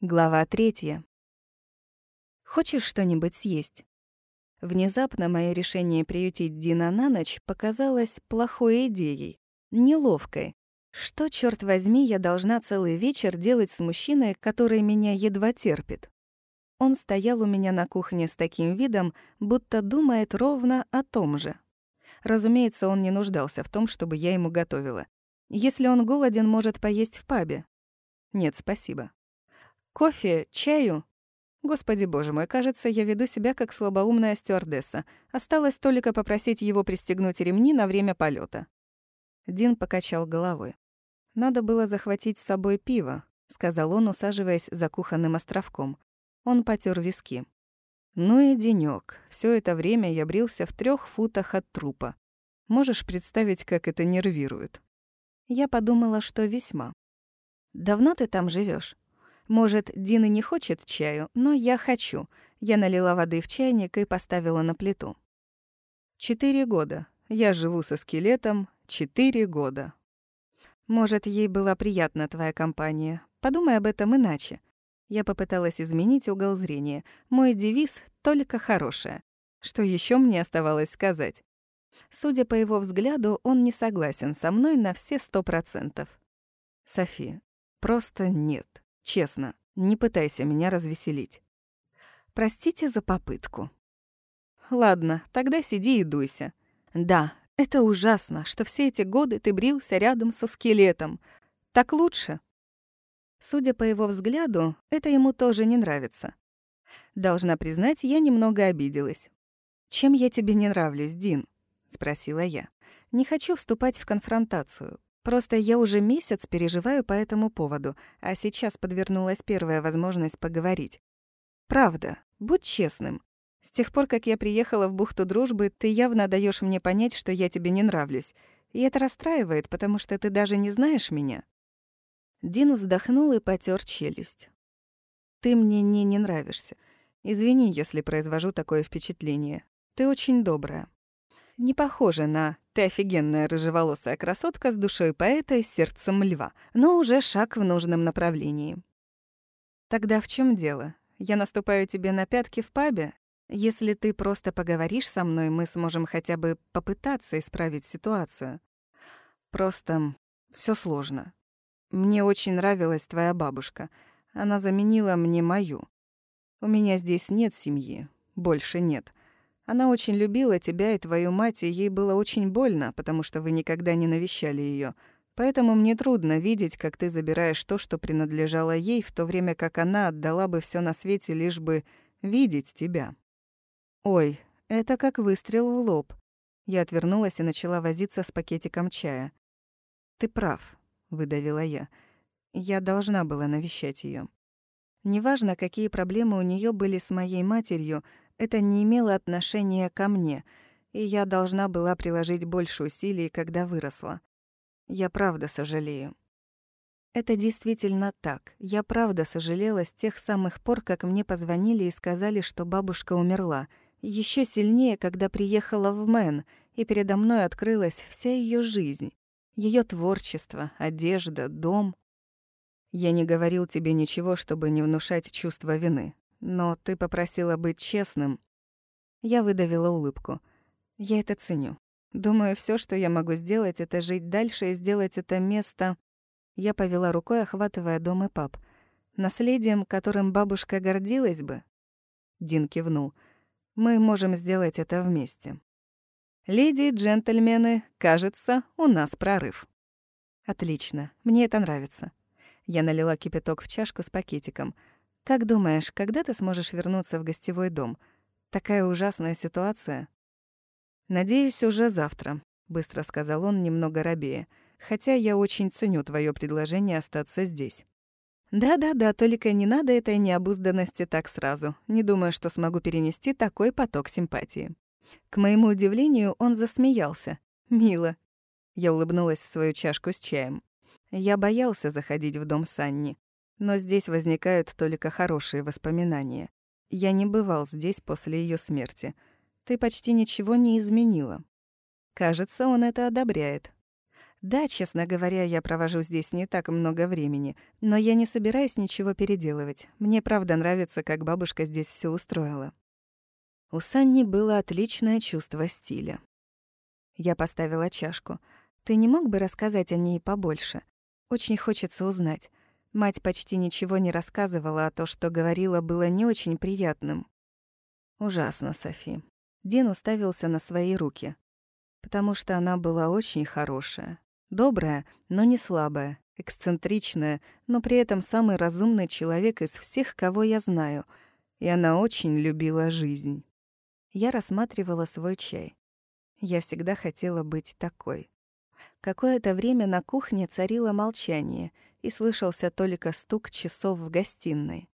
Глава третья. Хочешь что-нибудь съесть? Внезапно мое решение приютить Дина на ночь показалось плохой идеей, неловкой. Что, черт возьми, я должна целый вечер делать с мужчиной, который меня едва терпит? Он стоял у меня на кухне с таким видом, будто думает ровно о том же. Разумеется, он не нуждался в том, чтобы я ему готовила. Если он голоден, может поесть в пабе. Нет, спасибо. Кофе, чаю? Господи боже мой, кажется, я веду себя как слабоумная стюардесса. Осталось только попросить его пристегнуть ремни на время полета. Дин покачал головой. «Надо было захватить с собой пиво», — сказал он, усаживаясь за кухонным островком. Он потер виски. «Ну и денёк. Всё это время я брился в трёх футах от трупа. Можешь представить, как это нервирует?» Я подумала, что весьма. «Давно ты там живёшь? Может, Дина не хочет чаю, но я хочу. Я налила воды в чайник и поставила на плиту. Четыре года. Я живу со скелетом. Четыре года. Может, ей была приятна твоя компания. Подумай об этом иначе. Я попыталась изменить угол зрения. Мой девиз — только хорошее. Что еще мне оставалось сказать? Судя по его взгляду, он не согласен со мной на все сто процентов. Софи, просто нет. Честно, не пытайся меня развеселить. Простите за попытку. Ладно, тогда сиди и дуйся. Да, это ужасно, что все эти годы ты брился рядом со скелетом. Так лучше? Судя по его взгляду, это ему тоже не нравится. Должна признать, я немного обиделась. «Чем я тебе не нравлюсь, Дин?» — спросила я. «Не хочу вступать в конфронтацию. Просто я уже месяц переживаю по этому поводу, а сейчас подвернулась первая возможность поговорить. Правда, будь честным. С тех пор, как я приехала в бухту дружбы, ты явно даешь мне понять, что я тебе не нравлюсь. И это расстраивает, потому что ты даже не знаешь меня. Дин вздохнул и потер челюсть. Ты мне не не нравишься. Извини, если произвожу такое впечатление. Ты очень добрая. Не похожа на ты офигенная рыжеволосая красотка с душой поэта и сердцем льва, но уже шаг в нужном направлении. Тогда в чем дело? Я наступаю тебе на пятки в пабе? Если ты просто поговоришь со мной, мы сможем хотя бы попытаться исправить ситуацию. Просто все сложно. Мне очень нравилась твоя бабушка. Она заменила мне мою. У меня здесь нет семьи. Больше нет. Она очень любила тебя и твою мать, и ей было очень больно, потому что вы никогда не навещали ее. Поэтому мне трудно видеть, как ты забираешь то, что принадлежало ей, в то время как она отдала бы все на свете, лишь бы видеть тебя. Ой, это как выстрел в лоб. Я отвернулась и начала возиться с пакетиком чая. Ты прав, выдавила я. Я должна была навещать ее. Неважно, какие проблемы у нее были с моей матерью, это не имело отношения ко мне, и я должна была приложить больше усилий, когда выросла. Я правда сожалею. Это действительно так. Я правда сожалела с тех самых пор, как мне позвонили и сказали, что бабушка умерла. Еще сильнее, когда приехала в Мэн, и передо мной открылась вся ее жизнь. ее творчество, одежда, дом. Я не говорил тебе ничего, чтобы не внушать чувство вины. Но ты попросила быть честным. Я выдавила улыбку. Я это ценю. Думаю, все, что я могу сделать, это жить дальше и сделать это место... Я повела рукой, охватывая дом и пап. Наследием, которым бабушка гордилась бы. Дин кивнул. Мы можем сделать это вместе. Леди и джентльмены, кажется, у нас прорыв. Отлично, мне это нравится. Я налила кипяток в чашку с пакетиком — как думаешь, когда ты сможешь вернуться в гостевой дом? Такая ужасная ситуация. Надеюсь, уже завтра, быстро сказал он, немного робея. Хотя я очень ценю твое предложение остаться здесь. Да-да-да, только не надо этой необузданности так сразу. Не думаю, что смогу перенести такой поток симпатии. К моему удивлению, он засмеялся. Мило. Я улыбнулась в свою чашку с чаем. Я боялся заходить в дом Санни. Но здесь возникают только хорошие воспоминания. Я не бывал здесь после ее смерти. Ты почти ничего не изменила. Кажется, он это одобряет. Да, честно говоря, я провожу здесь не так много времени, но я не собираюсь ничего переделывать. Мне правда нравится, как бабушка здесь все устроила. У Санни было отличное чувство стиля. Я поставила чашку. Ты не мог бы рассказать о ней побольше? Очень хочется узнать. Мать почти ничего не рассказывала, а то, что говорила, было не очень приятным. Ужасно, Софи. Дин уставился на свои руки. Потому что она была очень хорошая. Добрая, но не слабая, эксцентричная, но при этом самый разумный человек из всех, кого я знаю. И она очень любила жизнь. Я рассматривала свой чай. Я всегда хотела быть такой. Какое-то время на кухне царило молчание, и слышался только стук часов в гостиной.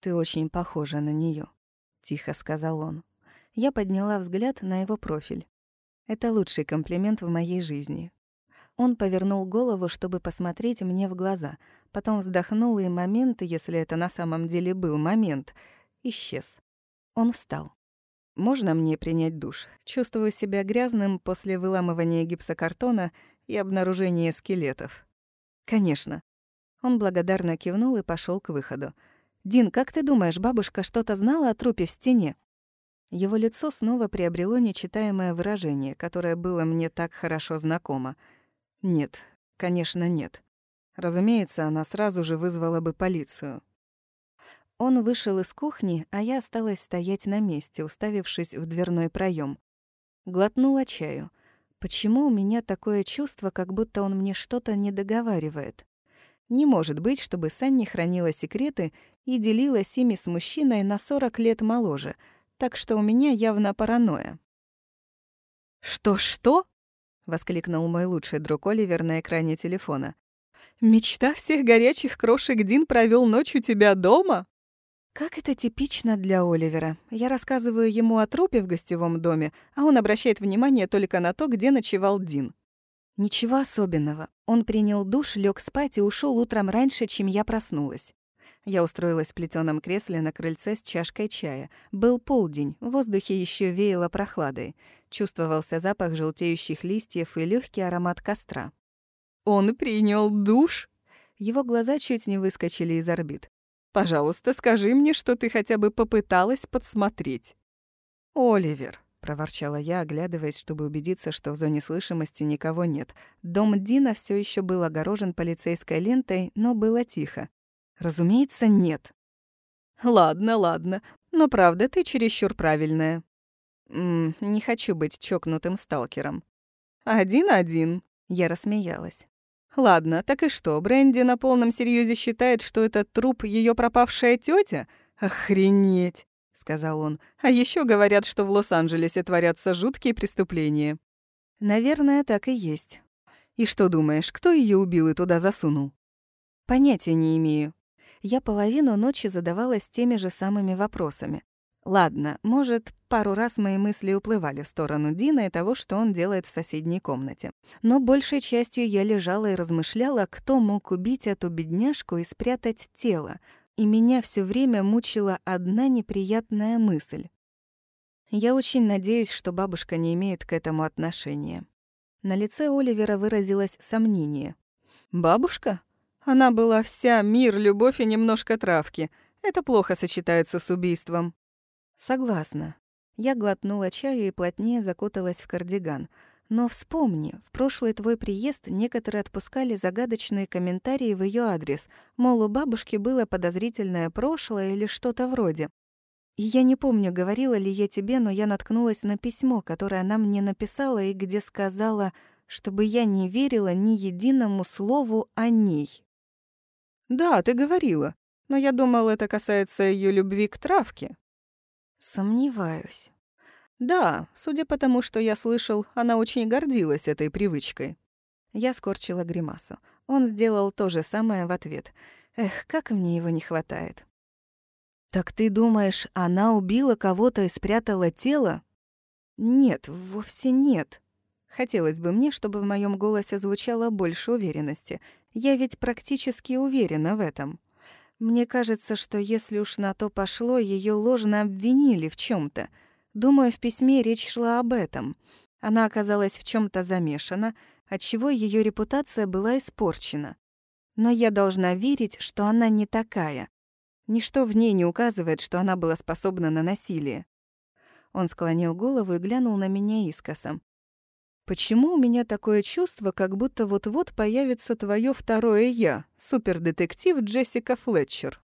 «Ты очень похожа на нее, тихо сказал он. Я подняла взгляд на его профиль. Это лучший комплимент в моей жизни. Он повернул голову, чтобы посмотреть мне в глаза, потом вздохнул, и момент, если это на самом деле был момент, исчез. Он встал. «Можно мне принять душ? Чувствую себя грязным после выламывания гипсокартона и обнаружения скелетов». «Конечно». Он благодарно кивнул и пошел к выходу. «Дин, как ты думаешь, бабушка что-то знала о трупе в стене?» Его лицо снова приобрело нечитаемое выражение, которое было мне так хорошо знакомо — нет, конечно, нет. Разумеется, она сразу же вызвала бы полицию. Он вышел из кухни, а я осталась стоять на месте, уставившись в дверной проем. Глотнула чаю. Почему у меня такое чувство, как будто он мне что-то не договаривает? Не может быть, чтобы Санни хранила секреты и делилась ими с мужчиной на 40 лет моложе, так что у меня явно паранойя. «Что-что?» воскликнул мой лучший друг Оливер на экране телефона. «Мечта всех горячих крошек Дин провел ночь у тебя дома?» Как это типично для Оливера. Я рассказываю ему о трупе в гостевом доме, а он обращает внимание только на то, где ночевал Дин. Ничего особенного. Он принял душ, лег спать и ушел утром раньше, чем я проснулась. Я устроилась в плетеном кресле на крыльце с чашкой чая. Был полдень, в воздухе еще веяло прохладой. Чувствовался запах желтеющих листьев и легкий аромат костра. «Он принял душ?» Его глаза чуть не выскочили из орбит. «Пожалуйста, скажи мне, что ты хотя бы попыталась подсмотреть». «Оливер», — проворчала я, оглядываясь, чтобы убедиться, что в зоне слышимости никого нет. Дом Дина все еще был огорожен полицейской лентой, но было тихо. Разумеется, нет. Ладно, ладно. Но правда, ты чересчур правильная. М не хочу быть чокнутым сталкером. Один-один. Я рассмеялась. Ладно, так и что, Бренди на полном серьезе считает, что этот труп ее пропавшая тетя? Охренеть, сказал он. А еще говорят, что в Лос-Анджелесе творятся жуткие преступления. Наверное, так и есть. И что думаешь, кто ее убил и туда засунул? Понятия не имею я половину ночи задавалась теми же самыми вопросами. Ладно, может, пару раз мои мысли уплывали в сторону Дина и того, что он делает в соседней комнате. Но большей частью я лежала и размышляла, кто мог убить эту бедняжку и спрятать тело. И меня все время мучила одна неприятная мысль. Я очень надеюсь, что бабушка не имеет к этому отношения. На лице Оливера выразилось сомнение. «Бабушка? Она была вся мир, любовь и немножко травки. Это плохо сочетается с убийством. Согласна. Я глотнула чаю и плотнее закуталась в кардиган. Но вспомни, в прошлый твой приезд некоторые отпускали загадочные комментарии в ее адрес, мол, у бабушки было подозрительное прошлое или что-то вроде. И я не помню, говорила ли я тебе, но я наткнулась на письмо, которое она мне написала и где сказала, чтобы я не верила ни единому слову о ней. «Да, ты говорила. Но я думал, это касается ее любви к травке». «Сомневаюсь». «Да, судя по тому, что я слышал, она очень гордилась этой привычкой». Я скорчила гримасу. Он сделал то же самое в ответ. Эх, как мне его не хватает. «Так ты думаешь, она убила кого-то и спрятала тело?» «Нет, вовсе нет». Хотелось бы мне, чтобы в моем голосе звучало больше уверенности. Я ведь практически уверена в этом. Мне кажется, что если уж на то пошло, ее ложно обвинили в чем то Думаю, в письме речь шла об этом. Она оказалась в чем то замешана, отчего ее репутация была испорчена. Но я должна верить, что она не такая. Ничто в ней не указывает, что она была способна на насилие. Он склонил голову и глянул на меня искосом. «Почему у меня такое чувство, как будто вот-вот появится твое второе «я», супердетектив Джессика Флетчер?»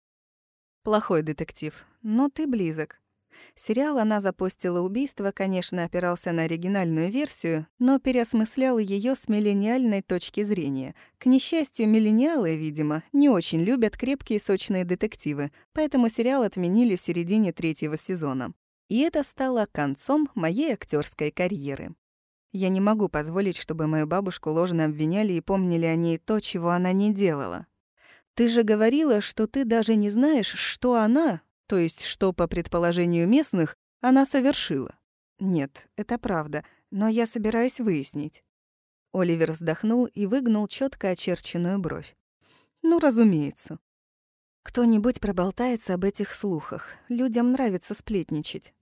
«Плохой детектив, но ты близок. Сериал «Она запустила убийство», конечно, опирался на оригинальную версию, но переосмыслял ее с миллениальной точки зрения. К несчастью, миллениалы, видимо, не очень любят крепкие сочные детективы, поэтому сериал отменили в середине третьего сезона. И это стало концом моей актерской карьеры. Я не могу позволить, чтобы мою бабушку ложно обвиняли и помнили о ней то, чего она не делала. Ты же говорила, что ты даже не знаешь, что она, то есть, что, по предположению местных, она совершила. Нет, это правда, но я собираюсь выяснить. Оливер вздохнул и выгнул четко очерченную бровь. Ну, разумеется. Кто-нибудь проболтается об этих слухах. Людям нравится сплетничать.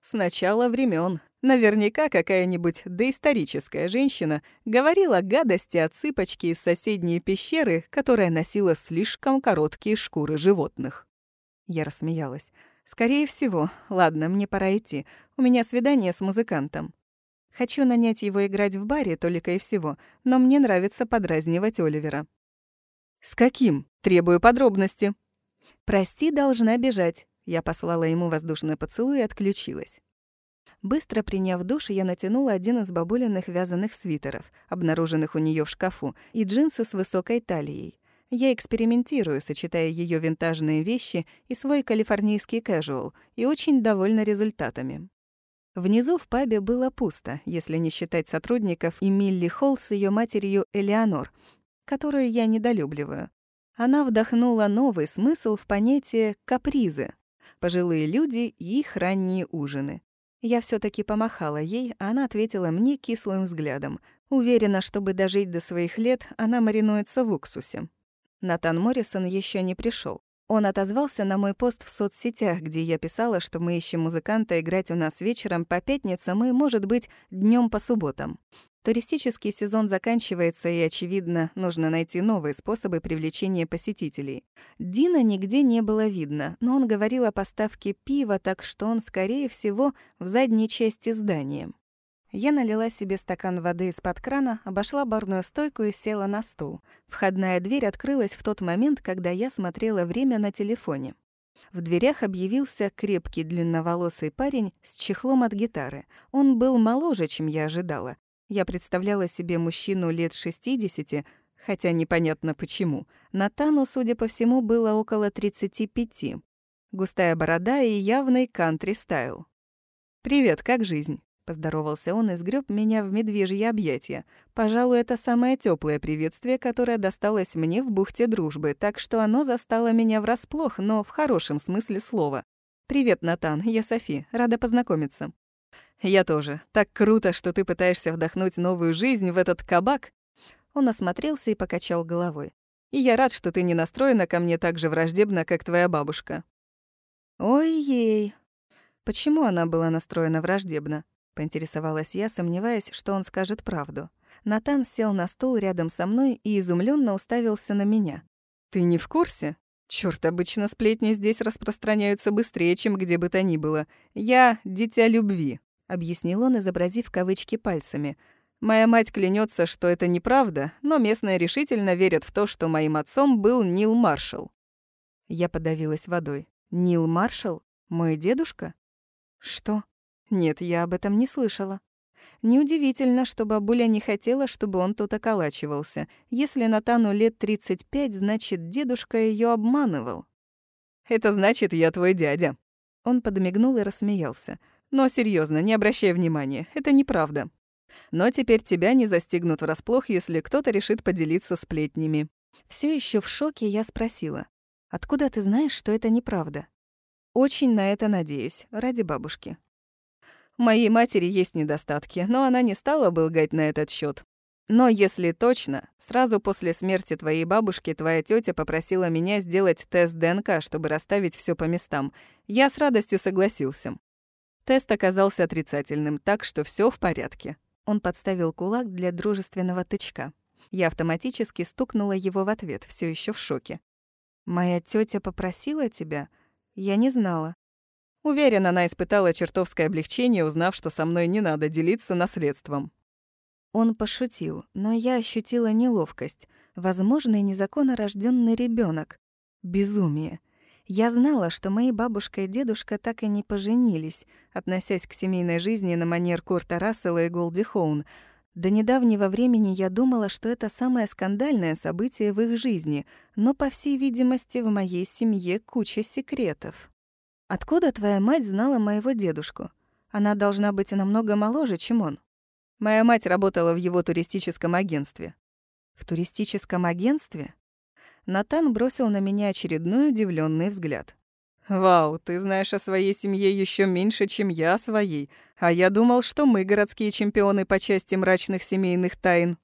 С начала времен. Наверняка какая-нибудь доисторическая женщина говорила гадости о цыпочке из соседней пещеры, которая носила слишком короткие шкуры животных. Я рассмеялась. «Скорее всего. Ладно, мне пора идти. У меня свидание с музыкантом. Хочу нанять его играть в баре, только и всего, но мне нравится подразнивать Оливера». «С каким? Требую подробности». «Прости, должна бежать». Я послала ему воздушный поцелуй и отключилась. Быстро приняв душ, я натянула один из бабулиных вязаных свитеров, обнаруженных у нее в шкафу, и джинсы с высокой талией. Я экспериментирую, сочетая ее винтажные вещи и свой калифорнийский casual, и очень довольна результатами. Внизу в пабе было пусто, если не считать сотрудников и Милли Холл с ее матерью Элеонор, которую я недолюбливаю. Она вдохнула новый смысл в понятие «капризы» — пожилые люди и их ранние ужины. Я все таки помахала ей, а она ответила мне кислым взглядом. Уверена, чтобы дожить до своих лет, она маринуется в уксусе. Натан Моррисон еще не пришел. Он отозвался на мой пост в соцсетях, где я писала, что мы ищем музыканта играть у нас вечером по пятницам и, может быть, днем по субботам. Туристический сезон заканчивается, и, очевидно, нужно найти новые способы привлечения посетителей. Дина нигде не было видно, но он говорил о поставке пива, так что он, скорее всего, в задней части здания. Я налила себе стакан воды из-под крана, обошла барную стойку и села на стул. Входная дверь открылась в тот момент, когда я смотрела время на телефоне. В дверях объявился крепкий длинноволосый парень с чехлом от гитары. Он был моложе, чем я ожидала. Я представляла себе мужчину лет 60, хотя непонятно почему. Натану, судя по всему, было около 35. Густая борода и явный кантри-стайл. «Привет, как жизнь?» Поздоровался он и сгреб меня в медвежье объятия. Пожалуй, это самое теплое приветствие, которое досталось мне в бухте дружбы, так что оно застало меня врасплох, но в хорошем смысле слова. «Привет, Натан, я Софи, рада познакомиться». «Я тоже. Так круто, что ты пытаешься вдохнуть новую жизнь в этот кабак». Он осмотрелся и покачал головой. «И я рад, что ты не настроена ко мне так же враждебно, как твоя бабушка». «Ой-ей». Почему она была настроена враждебно? Поинтересовалась я, сомневаясь, что он скажет правду. Натан сел на стул рядом со мной и изумленно уставился на меня. «Ты не в курсе? Чёрт, обычно сплетни здесь распространяются быстрее, чем где бы то ни было. Я — дитя любви», — объяснил он, изобразив кавычки пальцами. «Моя мать клянется, что это неправда, но местные решительно верят в то, что моим отцом был Нил Маршалл». Я подавилась водой. «Нил Маршалл? Мой дедушка?» «Что?» Нет, я об этом не слышала. Неудивительно, что бабуля не хотела, чтобы он тут околачивался. Если Натану лет 35, значит, дедушка ее обманывал. «Это значит, я твой дядя». Он подмигнул и рассмеялся. «Но серьезно, не обращай внимания, это неправда. Но теперь тебя не застигнут врасплох, если кто-то решит поделиться сплетнями». Все еще в шоке я спросила. «Откуда ты знаешь, что это неправда?» «Очень на это надеюсь, ради бабушки. Моей матери есть недостатки, но она не стала бы лгать на этот счет. Но если точно, сразу после смерти твоей бабушки твоя тетя попросила меня сделать тест ДНК, чтобы расставить все по местам. Я с радостью согласился. Тест оказался отрицательным, так что все в порядке. Он подставил кулак для дружественного тычка. Я автоматически стукнула его в ответ, все еще в шоке. «Моя тетя попросила тебя? Я не знала». Уверен, она испытала чертовское облегчение, узнав, что со мной не надо делиться наследством. Он пошутил, но я ощутила неловкость. Возможный незаконно рожденный ребенок. Безумие. Я знала, что мои бабушка и дедушка так и не поженились, относясь к семейной жизни на манер Курта Рассела и Голди Хоун. До недавнего времени я думала, что это самое скандальное событие в их жизни, но, по всей видимости, в моей семье куча секретов. Откуда твоя мать знала моего дедушку? Она должна быть намного моложе, чем он. Моя мать работала в его туристическом агентстве. В туристическом агентстве? Натан бросил на меня очередной удивленный взгляд. «Вау, ты знаешь о своей семье еще меньше, чем я о своей. А я думал, что мы городские чемпионы по части мрачных семейных тайн».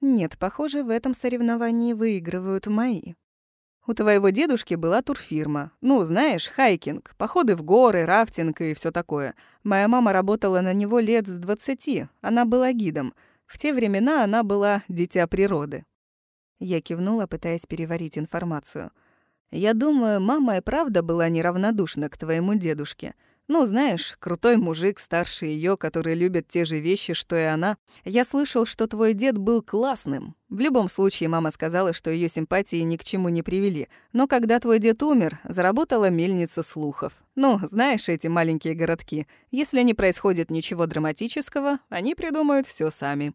«Нет, похоже, в этом соревновании выигрывают мои». У твоего дедушки была турфирма. Ну, знаешь, хайкинг, походы в горы, рафтинг и все такое. Моя мама работала на него лет с двадцати. Она была гидом. В те времена она была дитя природы. Я кивнула, пытаясь переварить информацию. Я думаю, мама и правда была неравнодушна к твоему дедушке. Ну, знаешь, крутой мужик, старше ее, который любит те же вещи, что и она. Я слышал, что твой дед был классным. В любом случае, мама сказала, что ее симпатии ни к чему не привели. Но когда твой дед умер, заработала мельница слухов. Ну, знаешь, эти маленькие городки. Если не происходит ничего драматического, они придумают все сами.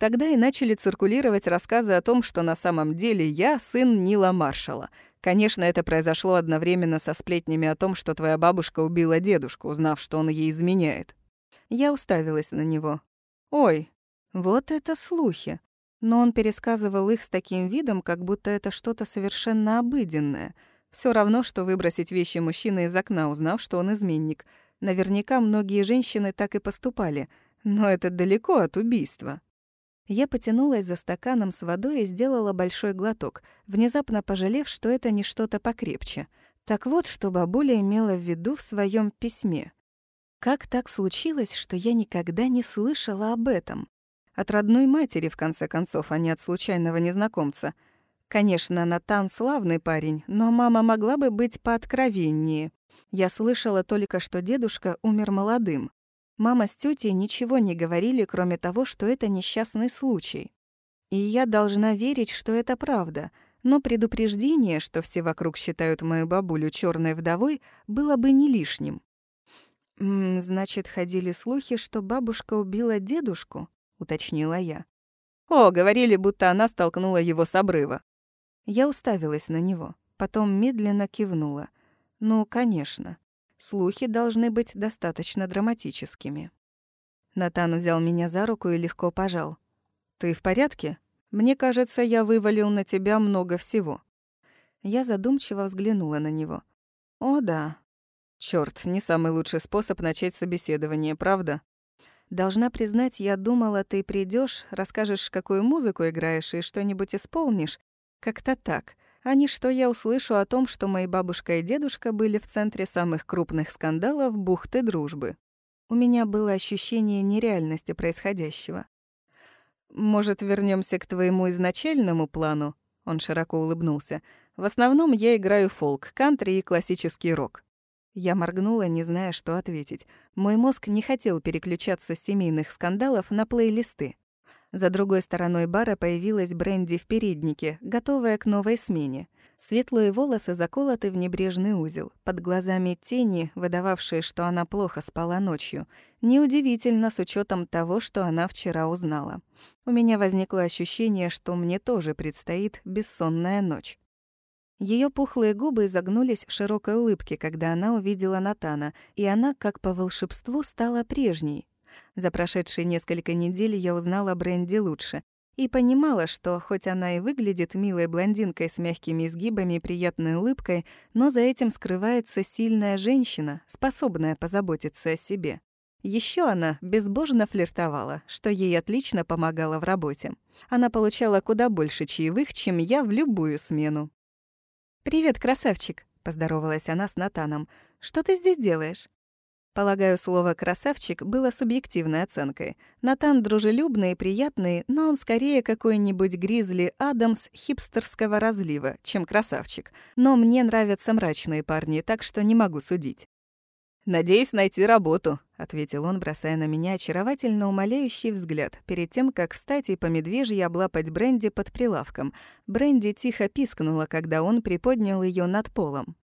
Тогда и начали циркулировать рассказы о том, что на самом деле я сын Нила Маршала — Конечно, это произошло одновременно со сплетнями о том, что твоя бабушка убила дедушку, узнав, что он ей изменяет. Я уставилась на него. «Ой, вот это слухи!» Но он пересказывал их с таким видом, как будто это что-то совершенно обыденное. Все равно, что выбросить вещи мужчины из окна, узнав, что он изменник. Наверняка многие женщины так и поступали, но это далеко от убийства. Я потянулась за стаканом с водой и сделала большой глоток, внезапно пожалев, что это не что-то покрепче. Так вот, что бабуля имела в виду в своем письме. Как так случилось, что я никогда не слышала об этом? От родной матери, в конце концов, а не от случайного незнакомца. Конечно, Натан славный парень, но мама могла бы быть пооткровеннее. Я слышала только, что дедушка умер молодым. Мама с тетей ничего не говорили, кроме того, что это несчастный случай. И я должна верить, что это правда, но предупреждение, что все вокруг считают мою бабулю черной вдовой, было бы не лишним. «М -м, «Значит, ходили слухи, что бабушка убила дедушку?» — уточнила я. «О, говорили, будто она столкнула его с обрыва». Я уставилась на него, потом медленно кивнула. «Ну, конечно. Слухи должны быть достаточно драматическими. Натан взял меня за руку и легко пожал. «Ты в порядке? Мне кажется, я вывалил на тебя много всего». Я задумчиво взглянула на него. «О, да. Чёрт, не самый лучший способ начать собеседование, правда?» Должна признать, я думала, ты придешь, расскажешь, какую музыку играешь и что-нибудь исполнишь. Как-то так а не что я услышу о том, что мои бабушка и дедушка были в центре самых крупных скандалов бухты дружбы. У меня было ощущение нереальности происходящего. «Может, вернемся к твоему изначальному плану?» Он широко улыбнулся. «В основном я играю фолк, кантри и классический рок». Я моргнула, не зная, что ответить. Мой мозг не хотел переключаться с семейных скандалов на плейлисты. За другой стороной бара появилась Бренди в переднике, готовая к новой смене. Светлые волосы заколоты в небрежный узел, под глазами тени, выдававшие, что она плохо спала ночью. Неудивительно с учетом того, что она вчера узнала. У меня возникло ощущение, что мне тоже предстоит бессонная ночь. Ее пухлые губы загнулись в широкой улыбке, когда она увидела Натана, и она, как по волшебству, стала прежней, за прошедшие несколько недель я узнала Бренди лучше и понимала, что хоть она и выглядит милой блондинкой с мягкими изгибами и приятной улыбкой, но за этим скрывается сильная женщина, способная позаботиться о себе. Еще она безбожно флиртовала, что ей отлично помогало в работе. Она получала куда больше чаевых, чем я в любую смену. «Привет, красавчик», — поздоровалась она с Натаном. «Что ты здесь делаешь?» Полагаю, слово «красавчик» было субъективной оценкой. Натан дружелюбный и приятный, но он скорее какой-нибудь Гризли Адамс хипстерского разлива, чем красавчик. Но мне нравятся мрачные парни, так что не могу судить. «Надеюсь найти работу», — ответил он, бросая на меня очаровательно умоляющий взгляд, перед тем, как встать и по медвежьи облапать Бренди под прилавком. Бренди тихо пискнула, когда он приподнял ее над полом.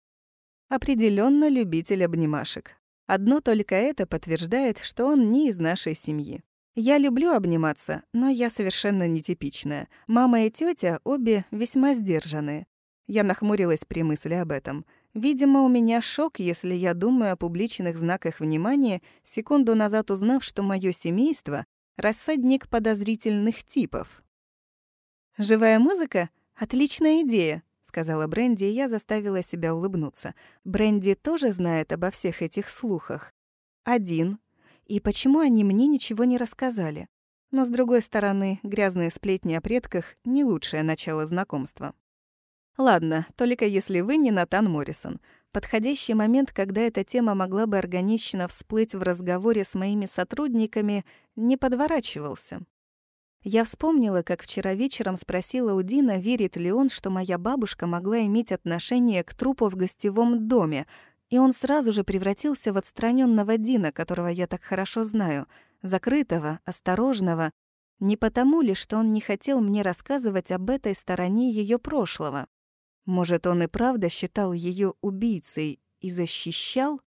Определенно любитель обнимашек. Одно только это подтверждает, что он не из нашей семьи. Я люблю обниматься, но я совершенно нетипичная. Мама и тетя обе весьма сдержанные. Я нахмурилась при мысли об этом. Видимо, у меня шок, если я думаю о публичных знаках внимания, секунду назад узнав, что мое семейство — рассадник подозрительных типов. «Живая музыка? Отличная идея!» Сказала Бренди, и я заставила себя улыбнуться. Бренди тоже знает обо всех этих слухах. Один. И почему они мне ничего не рассказали? Но, с другой стороны, грязные сплетни о предках — не лучшее начало знакомства. Ладно, только если вы не Натан Моррисон. Подходящий момент, когда эта тема могла бы органично всплыть в разговоре с моими сотрудниками, не подворачивался. Я вспомнила, как вчера вечером спросила у Дина, верит ли он, что моя бабушка могла иметь отношение к трупу в гостевом доме, и он сразу же превратился в отстраненного Дина, которого я так хорошо знаю, закрытого, осторожного, не потому ли, что он не хотел мне рассказывать об этой стороне ее прошлого. Может, он и правда считал ее убийцей и защищал?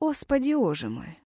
Господи, оже мой!